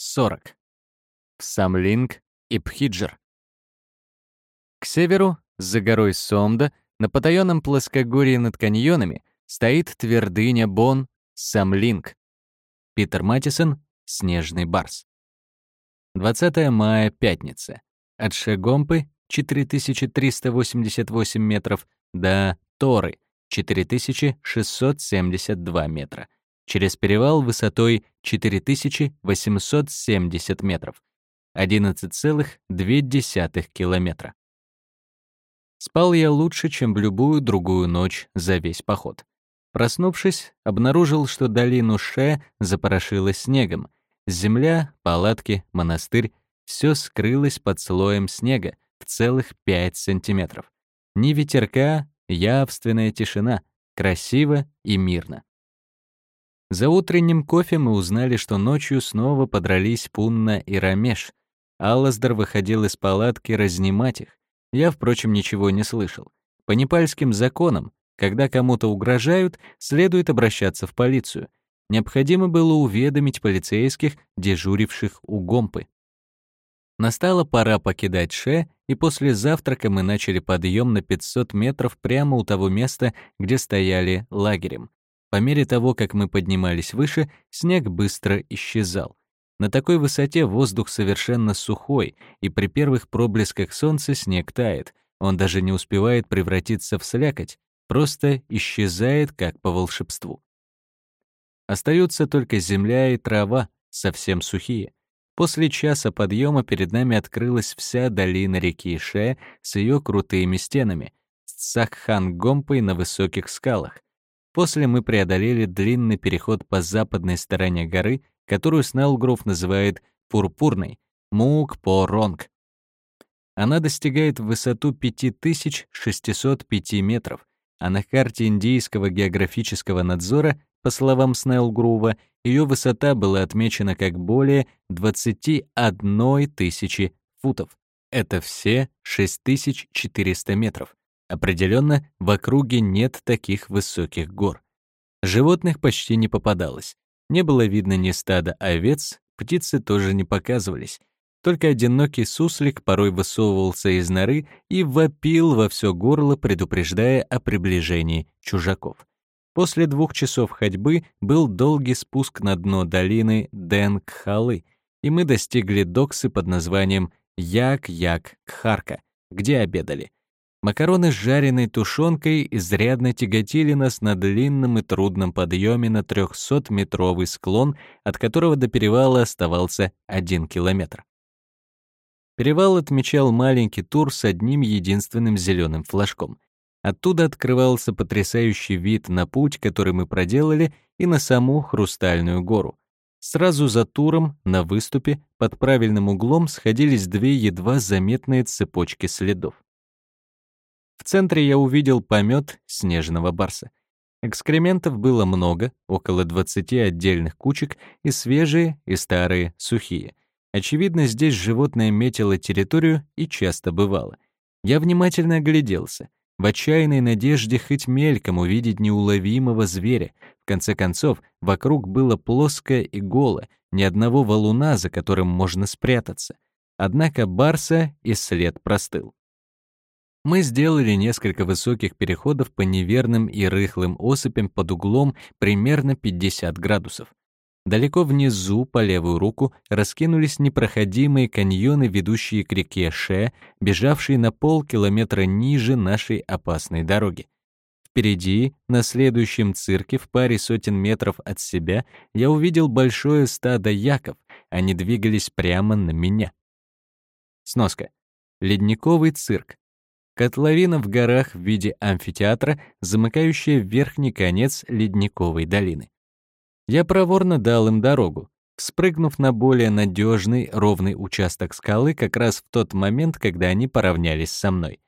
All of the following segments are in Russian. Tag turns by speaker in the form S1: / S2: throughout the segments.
S1: 40. В Самлинг и Пхиджер. К северу, за горой Сомда, на потаённом плоскогорье над каньонами, стоит твердыня Бон Самлинг. Питер Матисон, Снежный барс. 20 мая, пятница. От Шегомпы 4388 метров до Торы 4672 метра. Через перевал высотой 4870 метров. 11,2 километра. Спал я лучше, чем в любую другую ночь за весь поход. Проснувшись, обнаружил, что долину Ше запорошило снегом. Земля, палатки, монастырь — все скрылось под слоем снега в целых 5 сантиметров. Ни ветерка, явственная тишина, красиво и мирно. За утренним кофе мы узнали, что ночью снова подрались Пунна и Рамеш. Аллаздер выходил из палатки разнимать их. Я, впрочем, ничего не слышал. По непальским законам, когда кому-то угрожают, следует обращаться в полицию. Необходимо было уведомить полицейских, дежуривших у Гомпы. Настала пора покидать Ше, и после завтрака мы начали подъем на 500 метров прямо у того места, где стояли лагерем. По мере того, как мы поднимались выше, снег быстро исчезал. На такой высоте воздух совершенно сухой, и при первых проблесках солнца снег тает. Он даже не успевает превратиться в слякоть, просто исчезает как по волшебству. Остаются только земля и трава, совсем сухие. После часа подъема перед нами открылась вся долина реки Ше с ее крутыми стенами, с Сакхан-Гомпой на высоких скалах. После мы преодолели длинный переход по западной стороне горы, которую Снеллгров называет «пурпурной» — Мук-По-Ронг. Она достигает высоту 5605 метров, а на карте Индийского географического надзора, по словам Снеллгрува, ее высота была отмечена как более 21 тысячи футов. Это все 6400 метров. Определенно, в округе нет таких высоких гор. Животных почти не попадалось. Не было видно ни стада овец, птицы тоже не показывались. Только одинокий суслик порой высовывался из норы и вопил во все горло, предупреждая о приближении чужаков. После двух часов ходьбы был долгий спуск на дно долины Денгхалы, и мы достигли доксы под названием Як-Як-Кхарка, где обедали. Макароны с жареной тушенкой изрядно тяготили нас на длинном и трудном подъеме на 300-метровый склон, от которого до перевала оставался один километр. Перевал отмечал маленький тур с одним единственным зеленым флажком. Оттуда открывался потрясающий вид на путь, который мы проделали, и на саму Хрустальную гору. Сразу за туром, на выступе, под правильным углом сходились две едва заметные цепочки следов. В центре я увидел помет снежного барса. Экскрементов было много, около 20 отдельных кучек, и свежие, и старые, сухие. Очевидно, здесь животное метило территорию и часто бывало. Я внимательно огляделся, в отчаянной надежде хоть мельком увидеть неуловимого зверя. В конце концов, вокруг было плоско и голо, ни одного валуна, за которым можно спрятаться. Однако барса и след простыл. Мы сделали несколько высоких переходов по неверным и рыхлым осыпям под углом примерно 50 градусов. Далеко внизу, по левую руку, раскинулись непроходимые каньоны, ведущие к реке Ше, бежавшие на полкилометра ниже нашей опасной дороги. Впереди, на следующем цирке, в паре сотен метров от себя, я увидел большое стадо яков. Они двигались прямо на меня. Сноска. Ледниковый цирк. Котловина в горах в виде амфитеатра, замыкающая верхний конец ледниковой долины. Я проворно дал им дорогу, спрыгнув на более надежный ровный участок скалы как раз в тот момент, когда они поравнялись со мной.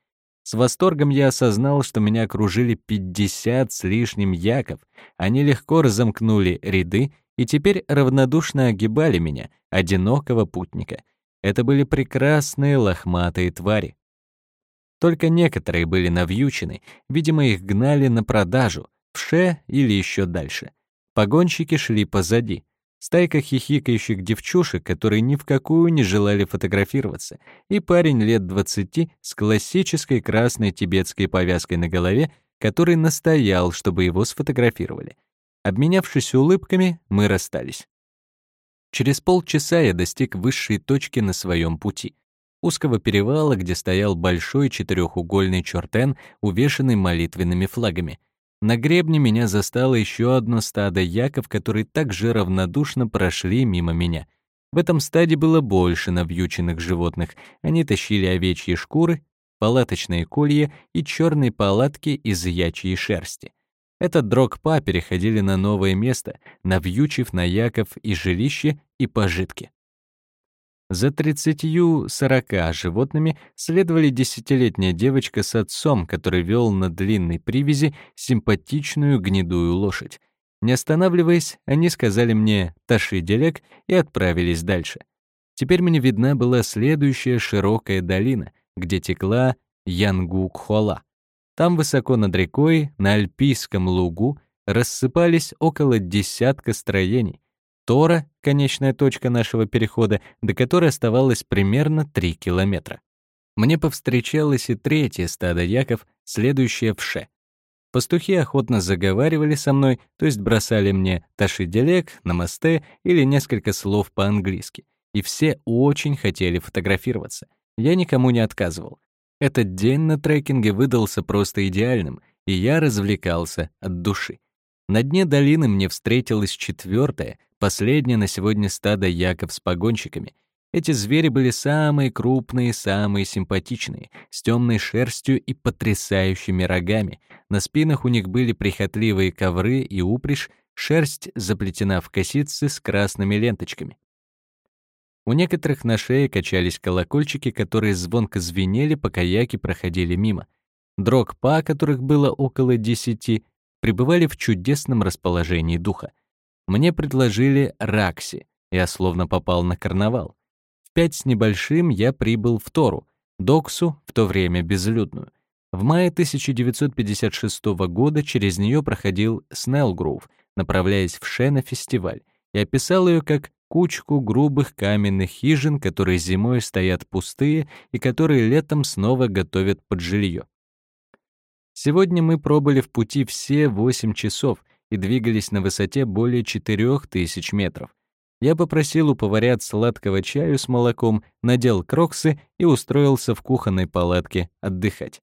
S1: С восторгом я осознал, что меня окружили 50 с лишним яков. Они легко разомкнули ряды и теперь равнодушно огибали меня, одинокого путника. Это были прекрасные лохматые твари. Только некоторые были навьючены, видимо, их гнали на продажу, в Ше или еще дальше. Погонщики шли позади. стайка хихикающих девчушек, которые ни в какую не желали фотографироваться, и парень лет 20 с классической красной тибетской повязкой на голове, который настоял, чтобы его сфотографировали. Обменявшись улыбками, мы расстались. Через полчаса я достиг высшей точки на своем пути — узкого перевала, где стоял большой четырехугольный чертен, увешанный молитвенными флагами. На гребне меня застало еще одно стадо яков, которые так же равнодушно прошли мимо меня. В этом стаде было больше навьюченных животных. Они тащили овечьи шкуры, палаточные колья и черные палатки из ячьей шерсти. Этот дрог-па переходили на новое место, навьючив на яков и жилище, и пожитки. За тридцатью-сорока животными следовали десятилетняя девочка с отцом, который вел на длинной привязи симпатичную гнедую лошадь. Не останавливаясь, они сказали мне «Таши Делек» и отправились дальше. Теперь мне видна была следующая широкая долина, где текла Янгук-Хола. Там высоко над рекой, на Альпийском лугу, рассыпались около десятка строений, Тора — конечная точка нашего перехода, до которой оставалось примерно 3 километра. Мне повстречалось и третье стадо яков, следующее в Ше. Пастухи охотно заговаривали со мной, то есть бросали мне «таши-делек», «намасте» или несколько слов по-английски. И все очень хотели фотографироваться. Я никому не отказывал. Этот день на трекинге выдался просто идеальным, и я развлекался от души. На дне долины мне встретилась четвертая, последнее на сегодня стадо яков с погонщиками. Эти звери были самые крупные, самые симпатичные, с темной шерстью и потрясающими рогами. На спинах у них были прихотливые ковры и упряжь, шерсть заплетена в косицы с красными ленточками. У некоторых на шее качались колокольчики, которые звонко звенели, пока яки проходили мимо. Дрог па, которых было около десяти, пребывали в чудесном расположении духа. Мне предложили ракси, я словно попал на карнавал. В пять с небольшим я прибыл в Тору, Доксу, в то время безлюдную. В мае 1956 года через нее проходил Снеллгроув, направляясь в Ше фестиваль, и описал ее как кучку грубых каменных хижин, которые зимой стоят пустые и которые летом снова готовят под жилье. Сегодня мы пробыли в пути все 8 часов и двигались на высоте более 4000 метров. Я попросил у поварят сладкого чаю с молоком, надел кроксы и устроился в кухонной палатке отдыхать.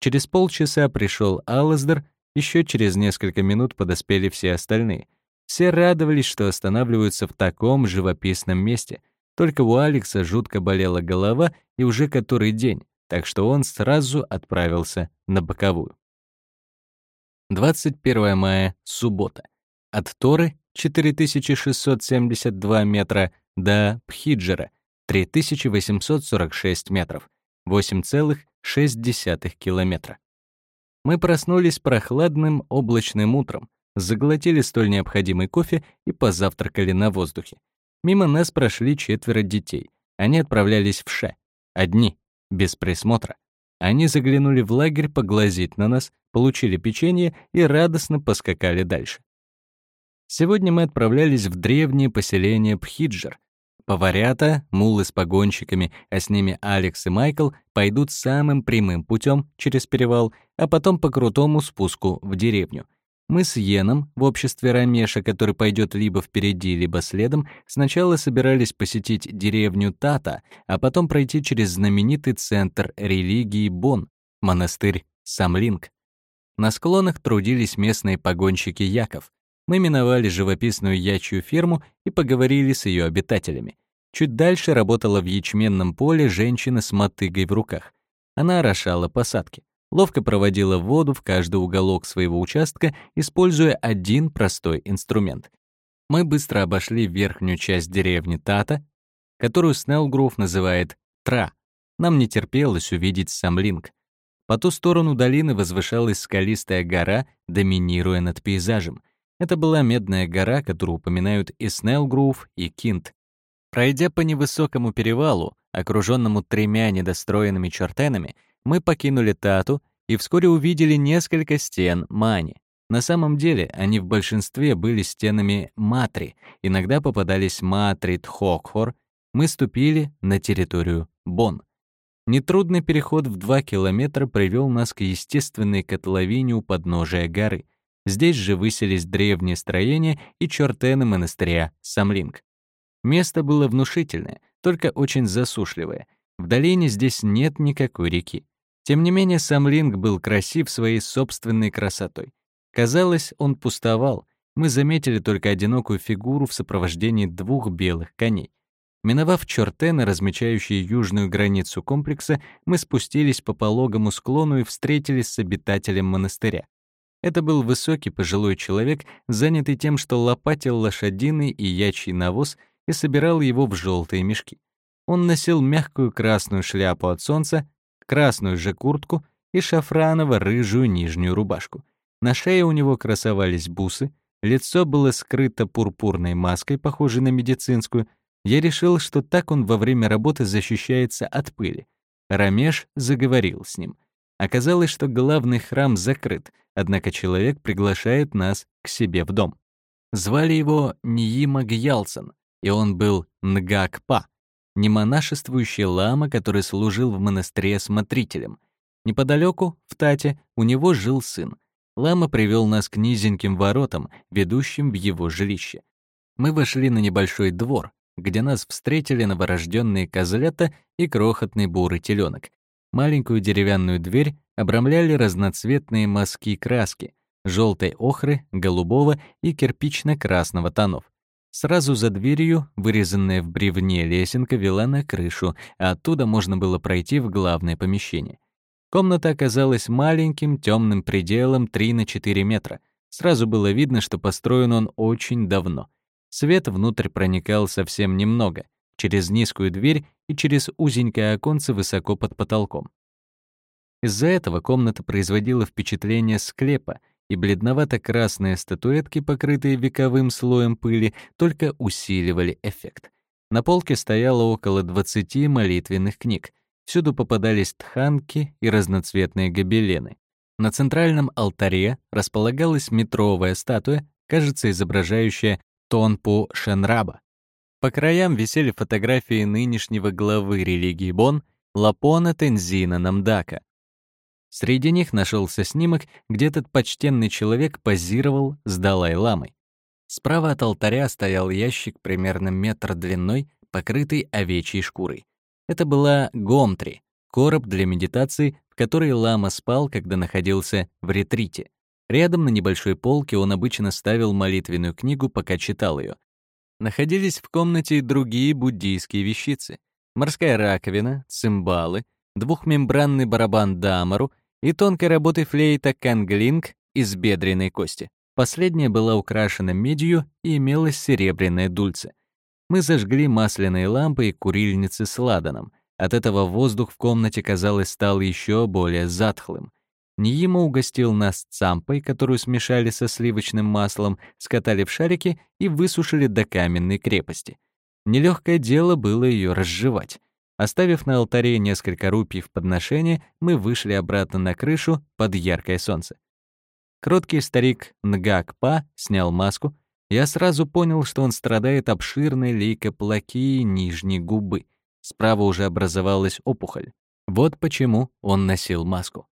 S1: Через полчаса пришел Аллаздер, еще через несколько минут подоспели все остальные. Все радовались, что останавливаются в таком живописном месте. Только у Алекса жутко болела голова и уже который день, так что он сразу отправился на боковую. 21 мая, суббота. От Торы 4672 метра до Пхиджера 3846 метров, 8,6 километра. Мы проснулись прохладным облачным утром, заглотили столь необходимый кофе и позавтракали на воздухе. Мимо нас прошли четверо детей. Они отправлялись в Ше. Одни, без присмотра. Они заглянули в лагерь поглазеть на нас, получили печенье и радостно поскакали дальше. Сегодня мы отправлялись в древнее поселение Пхиджер. Поварята, мулы с погонщиками, а с ними Алекс и Майкл пойдут самым прямым путем через перевал, а потом по крутому спуску в деревню — мы с Йеном, в обществе Рамеша, который пойдет либо впереди, либо следом, сначала собирались посетить деревню Тата, а потом пройти через знаменитый центр религии Бон, монастырь Самлинг. На склонах трудились местные погонщики Яков. Мы миновали живописную ячью ферму и поговорили с ее обитателями. Чуть дальше работала в ячменном поле женщина с мотыгой в руках. Она орошала посадки ловко проводила воду в каждый уголок своего участка, используя один простой инструмент. Мы быстро обошли верхнюю часть деревни Тата, которую Снеллгрув называет Тра. Нам не терпелось увидеть Самлинг. По ту сторону долины возвышалась скалистая гора, доминируя над пейзажем. Это была медная гора, которую упоминают и Снеллгрув, и Кинт. Пройдя по невысокому перевалу, окруженному тремя недостроенными чертенами, мы покинули Тату и вскоре увидели несколько стен Мани. На самом деле они в большинстве были стенами Матри, иногда попадались Матри Тхокхор. Мы ступили на территорию Бон. Нетрудный переход в два километра привел нас к естественной котловине у подножия горы. Здесь же высились древние строения и чертены монастыря Самлинг. Место было внушительное, только очень засушливое. В долине здесь нет никакой реки. Тем не менее, Самлинг был красив своей собственной красотой. Казалось, он пустовал. Мы заметили только одинокую фигуру в сопровождении двух белых коней. Миновав чертены, размечающие южную границу комплекса, мы спустились по пологому склону и встретились с обитателем монастыря. Это был высокий пожилой человек, занятый тем, что лопатил лошадиный и ячий навоз и собирал его в желтые мешки. Он носил мягкую красную шляпу от солнца, красную же куртку и шафраново-рыжую нижнюю рубашку. На шее у него красовались бусы, лицо было скрыто пурпурной маской, похожей на медицинскую. Я решил, что так он во время работы защищается от пыли. Рамеш заговорил с ним. Оказалось, что главный храм закрыт, однако человек приглашает нас к себе в дом. Звали его Ниима Гьялсон, и он был Нгакпа, немонашествующий лама, который служил в монастыре смотрителем. Неподалеку, в Тате, у него жил сын. Лама привел нас к низеньким воротам, ведущим в его жилище. Мы вошли на небольшой двор, где нас встретили новорожденные козлята и крохотный бурый теленок. Маленькую деревянную дверь обрамляли разноцветные мазки краски — желтой охры, голубого и кирпично-красного тонов. Сразу за дверью, вырезанная в бревне лесенка, вела на крышу, а оттуда можно было пройти в главное помещение. Комната оказалась маленьким темным пределом 3 на 4 метра. Сразу было видно, что построен он очень давно. Свет внутрь проникал совсем немного, через низкую дверь и через узенькое оконце высоко под потолком. Из-за этого комната производила впечатление склепа, и бледновато-красные статуэтки, покрытые вековым слоем пыли, только усиливали эффект. На полке стояло около 20 молитвенных книг. Всюду попадались тханки и разноцветные гобелены. На центральном алтаре располагалась метровая статуя, кажется, изображающая Тонпу Шенраба. По краям висели фотографии нынешнего главы религии Бон Лапона Тензина Намдака, Среди них нашелся снимок, где этот почтенный человек позировал с Далай-ламой. Справа от алтаря стоял ящик примерно метр длиной, покрытый овечьей шкурой. Это была гомтри, короб для медитации, в который лама спал, когда находился в ретрите. Рядом на небольшой полке он обычно ставил молитвенную книгу, пока читал ее. Находились в комнате и другие буддийские вещицы. Морская раковина, цимбалы, двухмембранный барабан дамару и тонкой работы флейта канглинг из бедренной кости. Последняя была украшена медью и имелась серебряное дульце. Мы зажгли масляные лампы и курильницы с ладаном. От этого воздух в комнате, казалось, стал еще более затхлым. Ниима угостил нас цампой, которую смешали со сливочным маслом, скатали в шарики и высушили до каменной крепости. Нелегкое дело было ее разжевать. Оставив на алтаре несколько рупий в подношение, мы вышли обратно на крышу под яркое солнце. Кроткий старик Нгакпа снял маску. Я сразу понял, что он страдает обширной лейкоплакией нижней губы. Справа уже образовалась опухоль. Вот почему он носил маску.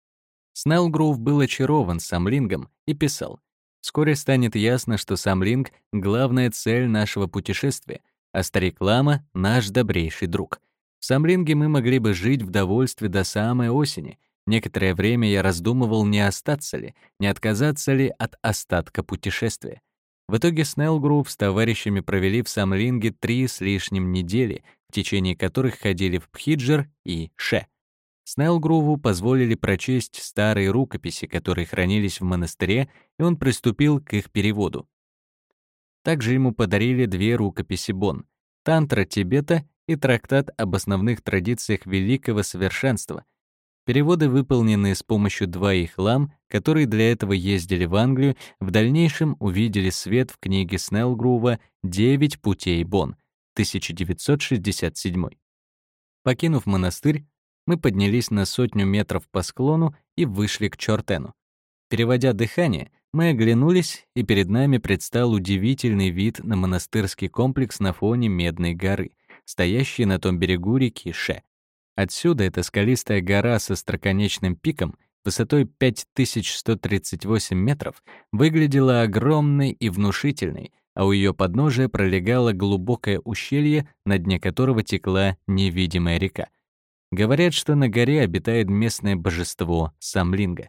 S1: Снеллгроув был очарован Самлингом и писал, «Вскоре станет ясно, что Самлинг — главная цель нашего путешествия, а старик Лама — наш добрейший друг». В Самлинге мы могли бы жить в довольстве до самой осени. Некоторое время я раздумывал, не остаться ли, не отказаться ли от остатка путешествия. В итоге Снеллгрув с товарищами провели в Самлинге три с лишним недели, в течение которых ходили в Пхиджер и Ше. Снеллгруву позволили прочесть старые рукописи, которые хранились в монастыре, и он приступил к их переводу. Также ему подарили две рукописи Бон — «Тантра Тибета» и трактат об основных традициях великого совершенства. Переводы, выполненные с помощью двоих лам, которые для этого ездили в Англию, в дальнейшем увидели свет в книге Снеллгрува «Девять путей Бон» 1967. Покинув монастырь, мы поднялись на сотню метров по склону и вышли к Чортену. Переводя дыхание, Мы оглянулись, и перед нами предстал удивительный вид на монастырский комплекс на фоне Медной горы, стоящий на том берегу реки Ше. Отсюда эта скалистая гора со строконечным пиком высотой 5138 метров выглядела огромной и внушительной, а у ее подножия пролегало глубокое ущелье, на дне которого текла невидимая река. Говорят, что на горе обитает местное божество Самлинга.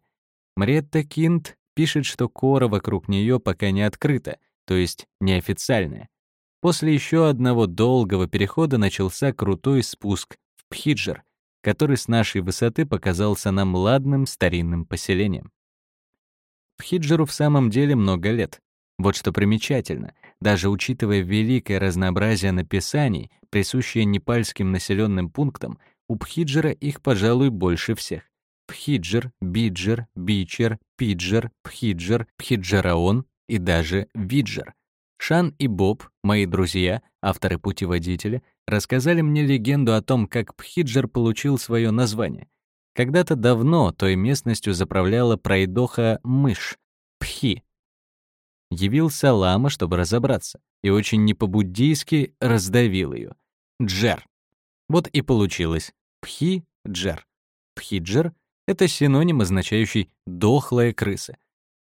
S1: Мретта Кинт пишет, что кора вокруг нее пока не открыта, то есть неофициальная. После еще одного долгого перехода начался крутой спуск в Пхиджер, который с нашей высоты показался нам ладным старинным поселением. Пхиджеру в самом деле много лет. Вот что примечательно, даже учитывая великое разнообразие написаний, присущее непальским населенным пунктам, у Пхиджера их, пожалуй, больше всех. Пхиджер, Биджер, Бичер, Пиджер, Пхиджер, Пхиджераон и даже Виджер. Шан и Боб, мои друзья, авторы путеводителя, рассказали мне легенду о том, как Пхиджер получил свое название. Когда-то давно той местностью заправляла пройдоха мышь, Пхи, Явился лама, чтобы разобраться, и очень не по-буддийски раздавил ее. Джер. Вот и получилось. Пхи-джер. Пхиджер — это синоним, означающий «дохлая крыса».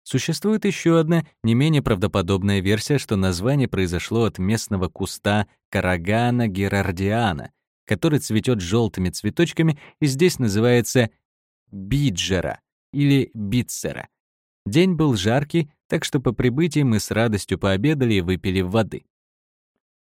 S1: Существует еще одна, не менее правдоподобная версия, что название произошло от местного куста карагана герардиана, который цветет желтыми цветочками и здесь называется биджера или битцера. День был жаркий, так что по прибытии мы с радостью пообедали и выпили воды.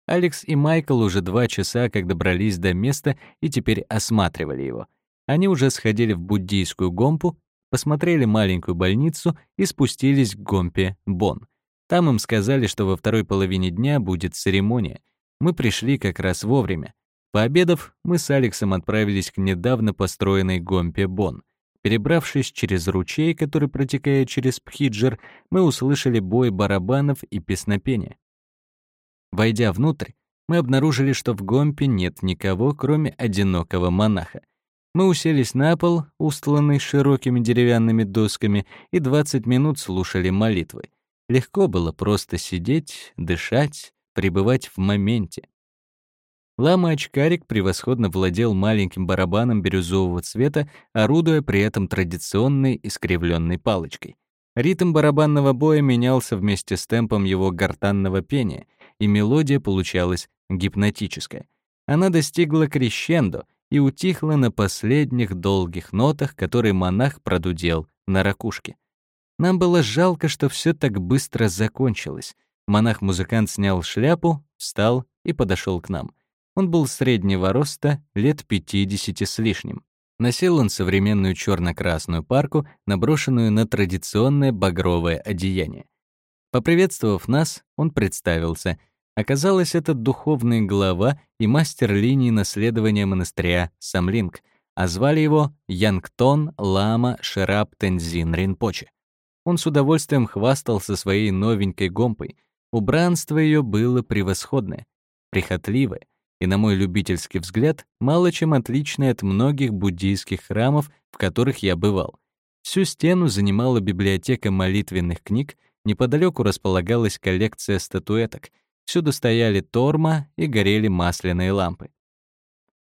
S1: Алекс и Майкл уже два часа как добрались до места и теперь осматривали его. Они уже сходили в буддийскую гомпу, посмотрели маленькую больницу и спустились к гомпе Бон. Там им сказали, что во второй половине дня будет церемония. Мы пришли как раз вовремя. Пообедав, мы с Алексом отправились к недавно построенной гомпе Бон. Перебравшись через ручей, который протекает через Пхиджер, мы услышали бой барабанов и песнопения. Войдя внутрь, мы обнаружили, что в Гомпе нет никого, кроме одинокого монаха. Мы уселись на пол, устланный широкими деревянными досками, и 20 минут слушали молитвы. Легко было просто сидеть, дышать, пребывать в моменте. Лама-очкарик превосходно владел маленьким барабаном бирюзового цвета, орудуя при этом традиционной искривленной палочкой. Ритм барабанного боя менялся вместе с темпом его гортанного пения, и мелодия получалась гипнотическая. Она достигла крещендо и утихла на последних долгих нотах, которые монах продудел на ракушке. Нам было жалко, что все так быстро закончилось. Монах-музыкант снял шляпу, встал и подошел к нам. Он был среднего роста, лет 50 с лишним. Носил он современную черно-красную парку, наброшенную на традиционное багровое одеяние. Поприветствовав нас, он представился. Оказалось, это духовный глава и мастер линии наследования монастыря Самлинг, а звали его Янгтон Лама Шерап Тензин Ринпоче. Он с удовольствием хвастался своей новенькой гомпой. Убранство ее было превосходное, прихотливое, и, на мой любительский взгляд, мало чем отличное от многих буддийских храмов, в которых я бывал. Всю стену занимала библиотека молитвенных книг, неподалеку располагалась коллекция статуэток, всюду стояли торма и горели масляные лампы.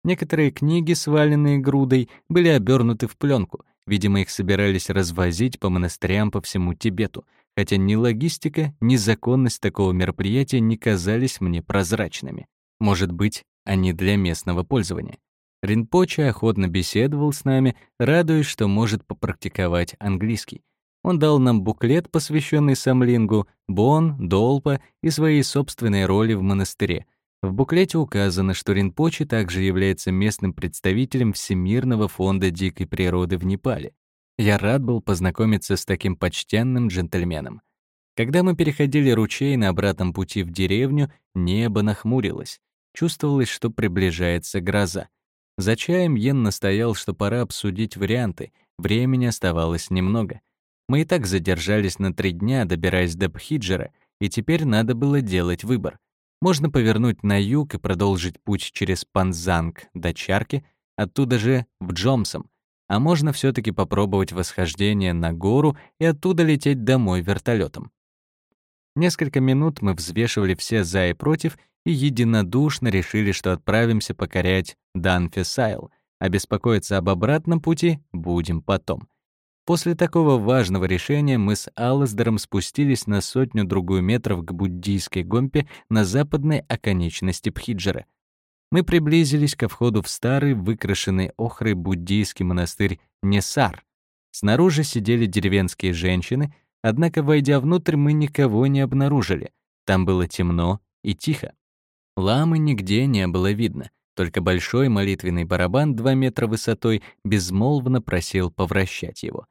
S1: Некоторые книги, сваленные грудой, были обернуты в пленку, видимо, их собирались развозить по монастырям по всему Тибету, хотя ни логистика, ни законность такого мероприятия не казались мне прозрачными. Может быть, они для местного пользования. Ринпоче охотно беседовал с нами, радуясь, что может попрактиковать английский. Он дал нам буклет, посвященный Самлингу, Бон, Долпа и своей собственной роли в монастыре. В буклете указано, что Ринпоче также является местным представителем Всемирного фонда дикой природы в Непале. Я рад был познакомиться с таким почтенным джентльменом. Когда мы переходили ручей на обратном пути в деревню, небо нахмурилось. Чувствовалось, что приближается гроза. За чаем Йен настоял, что пора обсудить варианты, времени оставалось немного. Мы и так задержались на три дня, добираясь до Бхиджера, и теперь надо было делать выбор. Можно повернуть на юг и продолжить путь через Панзанг до Чарки, оттуда же в Джомсом. а можно все таки попробовать восхождение на гору и оттуда лететь домой вертолетом. Несколько минут мы взвешивали все «за» и «против» и единодушно решили, что отправимся покорять Данфисайл, а беспокоиться об обратном пути будем потом. После такого важного решения мы с Алласдером спустились на сотню-другую метров к буддийской гомпе на западной оконечности Пхиджера. Мы приблизились ко входу в старый, выкрашенный охрой буддийский монастырь Несар. Снаружи сидели деревенские женщины, однако, войдя внутрь, мы никого не обнаружили. Там было темно и тихо. Ламы нигде не было видно, только большой молитвенный барабан 2 метра высотой безмолвно просил повращать его.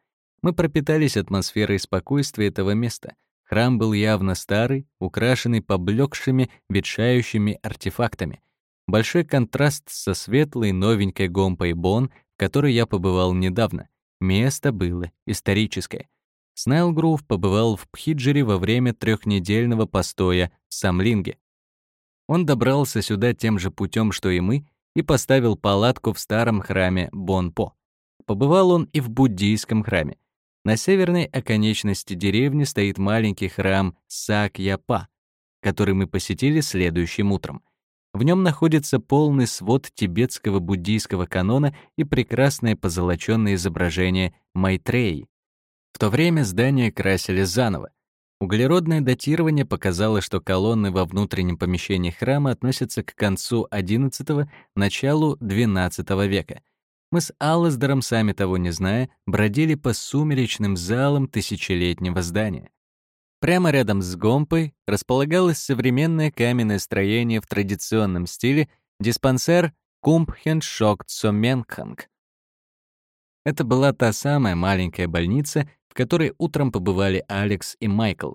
S1: Мы пропитались атмосферой спокойствия этого места. Храм был явно старый, украшенный поблекшими, ветшающими артефактами. Большой контраст со светлой новенькой гомпой Бон, в которой я побывал недавно. Место было историческое. Снайлгрув побывал в Пхиджере во время трехнедельного постоя в Самлинге. Он добрался сюда тем же путем, что и мы, и поставил палатку в старом храме Бонпо. Побывал он и в буддийском храме. На северной оконечности деревни стоит маленький храм Сакьяпа, который мы посетили следующим утром. В нем находится полный свод тибетского буддийского канона и прекрасное позолоченное изображение Майтреи. В то время здание красили заново. Углеродное датирование показало, что колонны во внутреннем помещении храма относятся к концу XI – началу XII века — мы с Алласдером, сами того не зная, бродили по сумеречным залам тысячелетнего здания. Прямо рядом с Гомпой располагалось современное каменное строение в традиционном стиле диспансер Кумпхеншок Цоменханг. Это была та самая маленькая больница, в которой утром побывали Алекс и Майкл.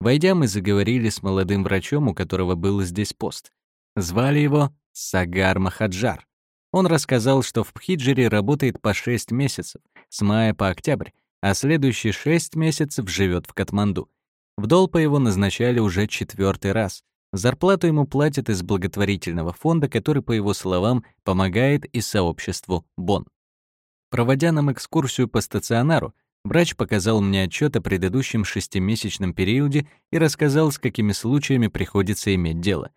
S1: Войдя, мы заговорили с молодым врачом, у которого был здесь пост. Звали его Сагар Махаджар. Он рассказал, что в Пхиджере работает по 6 месяцев, с мая по октябрь, а следующие 6 месяцев живет в Катманду. В Долпа его назначали уже четвертый раз. Зарплату ему платят из благотворительного фонда, который, по его словам, помогает и сообществу Бон. Проводя нам экскурсию по стационару, врач показал мне отчет о предыдущем шестимесячном периоде и рассказал, с какими случаями приходится иметь дело.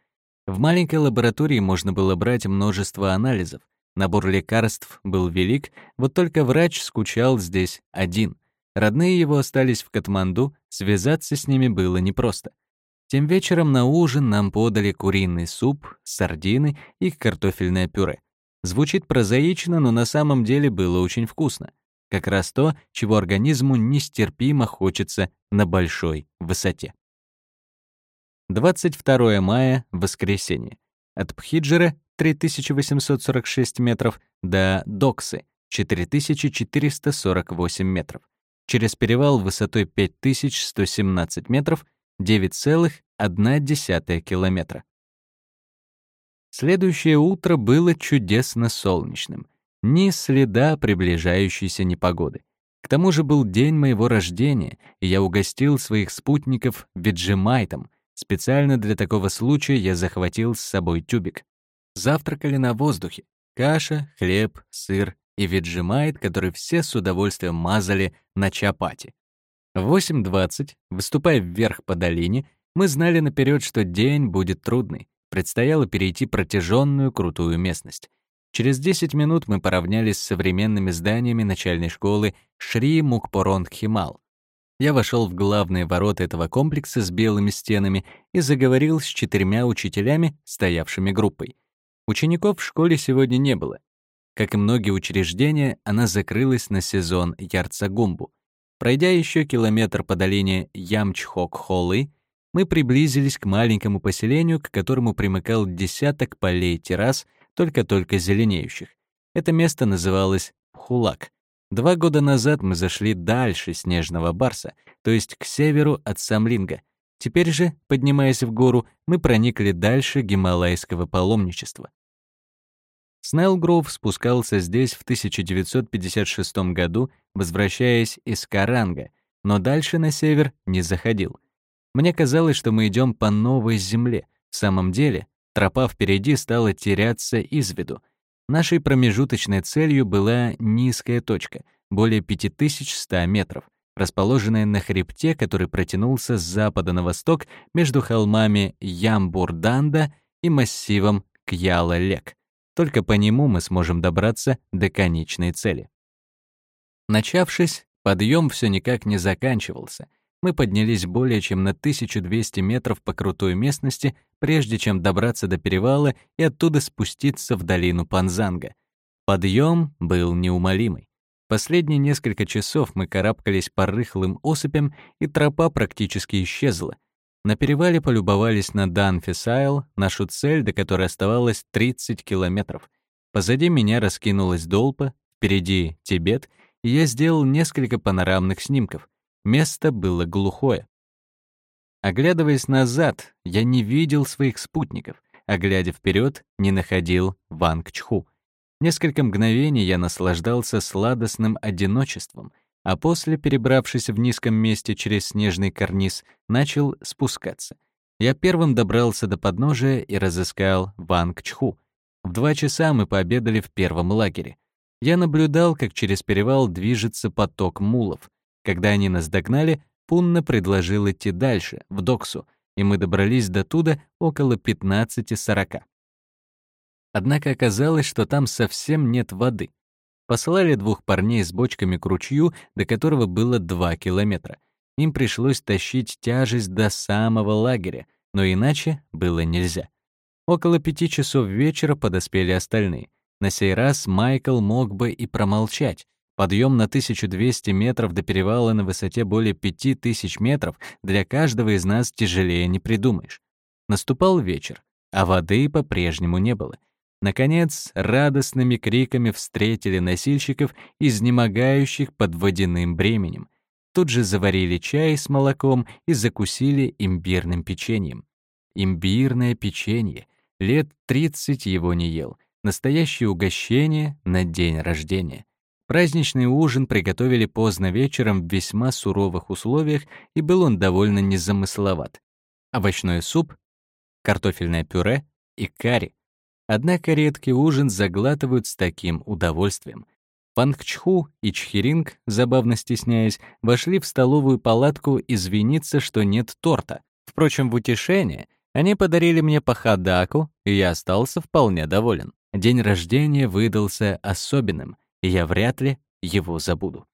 S1: В маленькой лаборатории можно было брать множество анализов. Набор лекарств был велик, вот только врач скучал здесь один. Родные его остались в Катманду, связаться с ними было непросто. Тем вечером на ужин нам подали куриный суп, сардины и картофельное пюре. Звучит прозаично, но на самом деле было очень вкусно. Как раз то, чего организму нестерпимо хочется на большой высоте. 22 мая, воскресенье. От Пхиджера 3846 метров до Доксы 4448 метров. Через перевал высотой 5117 метров 9,1 километра. Следующее утро было чудесно солнечным. Ни следа приближающейся непогоды. К тому же был день моего рождения, и я угостил своих спутников веджемайтом — Специально для такого случая я захватил с собой тюбик. Завтракали на воздухе. Каша, хлеб, сыр и веджимайт, который все с удовольствием мазали на чапати. В 8.20, выступая вверх по долине, мы знали наперед, что день будет трудный. Предстояло перейти протяженную крутую местность. Через 10 минут мы поравнялись с современными зданиями начальной школы Шри Мукпоронг Химал. Я вошел в главные ворота этого комплекса с белыми стенами и заговорил с четырьмя учителями, стоявшими группой. Учеников в школе сегодня не было. Как и многие учреждения, она закрылась на сезон Ярцагумбу. Пройдя еще километр по долине Ямчхок-Холы, мы приблизились к маленькому поселению, к которому примыкал десяток полей террас, только-только зеленеющих. Это место называлось Хулак — Два года назад мы зашли дальше Снежного Барса, то есть к северу от Самлинга. Теперь же, поднимаясь в гору, мы проникли дальше гималайского паломничества. Снеллгроув спускался здесь в 1956 году, возвращаясь из Каранга, но дальше на север не заходил. Мне казалось, что мы идем по новой земле. В самом деле, тропа впереди стала теряться из виду. Нашей промежуточной целью была низкая точка, более 5100 метров, расположенная на хребте, который протянулся с запада на восток между холмами Ямбурданда и массивом Кьяла-Лек. Только по нему мы сможем добраться до конечной цели. Начавшись, подъем все никак не заканчивался. Мы поднялись более чем на 1200 метров по крутой местности, прежде чем добраться до перевала и оттуда спуститься в долину Панзанга. Подъем был неумолимый. Последние несколько часов мы карабкались по рыхлым осыпям, и тропа практически исчезла. На перевале полюбовались на Данфисайл, нашу цель, до которой оставалось 30 километров. Позади меня раскинулась Долпа, впереди Тибет, и я сделал несколько панорамных снимков. Место было глухое. Оглядываясь назад, я не видел своих спутников, а глядя вперед, не находил Ванг Чху. Несколько мгновений я наслаждался сладостным одиночеством, а после, перебравшись в низком месте через снежный карниз, начал спускаться. Я первым добрался до подножия и разыскал Ванг Чху. В два часа мы пообедали в первом лагере. Я наблюдал, как через перевал движется поток мулов. Когда они нас догнали, Пунна предложил идти дальше, в Доксу, и мы добрались до туда около 15-40. Однако оказалось, что там совсем нет воды. Послали двух парней с бочками к ручью, до которого было два километра. Им пришлось тащить тяжесть до самого лагеря, но иначе было нельзя. Около пяти часов вечера подоспели остальные. На сей раз Майкл мог бы и промолчать. Подъем на 1200 метров до перевала на высоте более 5000 метров для каждого из нас тяжелее не придумаешь. Наступал вечер, а воды по-прежнему не было — Наконец, радостными криками встретили носильщиков, изнемогающих под водяным бременем. Тут же заварили чай с молоком и закусили имбирным печеньем. Имбирное печенье. Лет 30 его не ел. Настоящее угощение на день рождения. Праздничный ужин приготовили поздно вечером в весьма суровых условиях, и был он довольно незамысловат. Овощной суп, картофельное пюре и карри. Однако редкий ужин заглатывают с таким удовольствием. Пангчху и Чхиринг, забавно стесняясь, вошли в столовую палатку извиниться, что нет торта. Впрочем, в утешение они подарили мне пахадаку, и я остался вполне доволен. День рождения выдался особенным, я вряд ли его забуду.